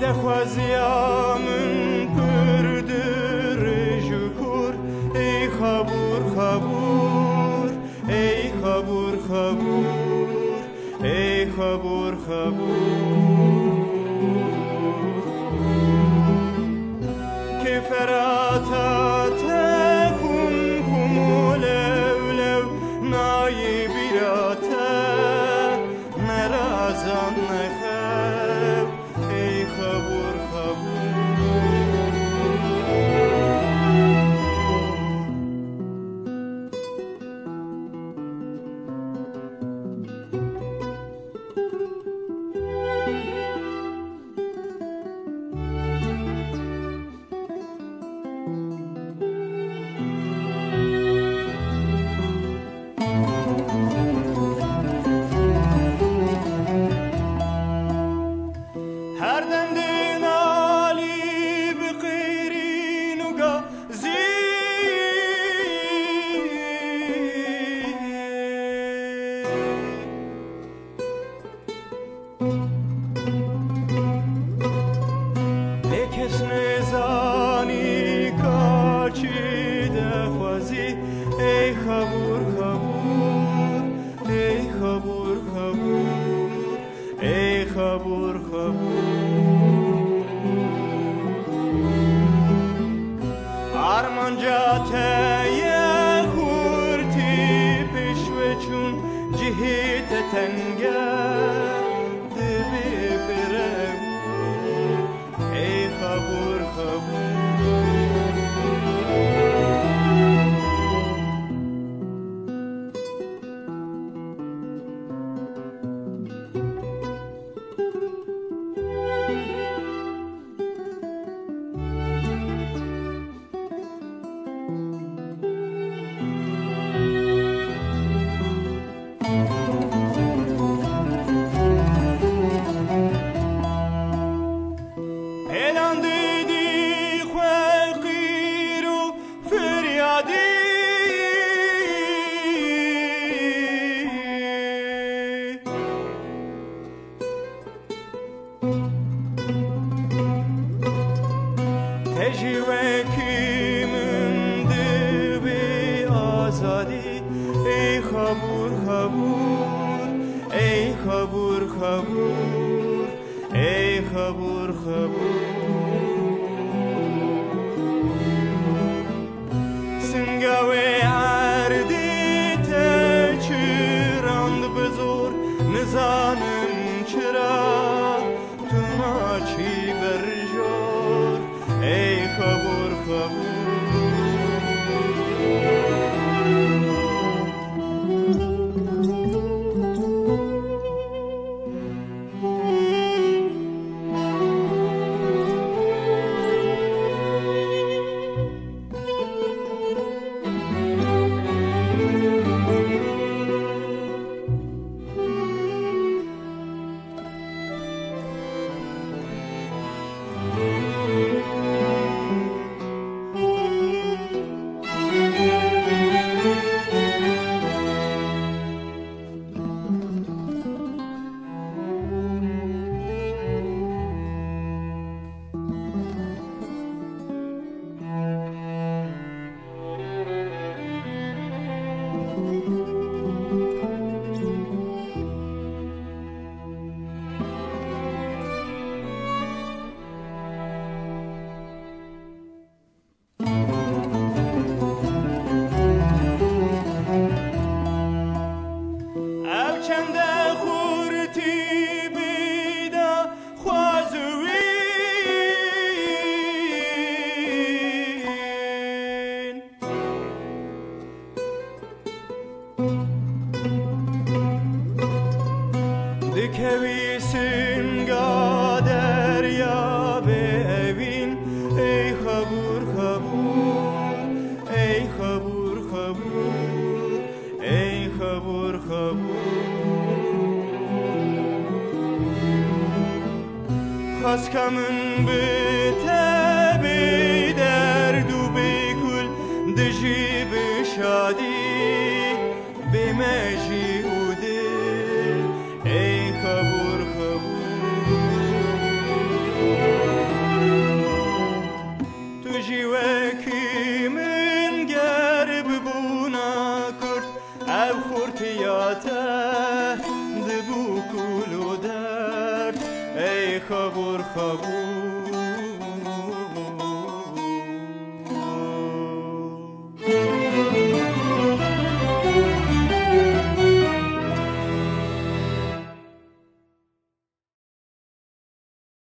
de xwaziyamin pirdir jûkur ey xebûr xebûr ey xebûr xebûr ey xebûr xebûr Nekes ne zani kači da hvazi, ej havur havur, ej havur havur, ej havur havur. Armanca ter خبور ای خبور خبور سنگاوی اردی ته چی راند بزور نزانم چرا تو ناچی برجور ای خبور خبور دکویسین گا دریا ببین ای خبور خبور ای خبور خبور ای خبور خبور خواست کمون به تبی در دو بکل دجی به شادی به مجی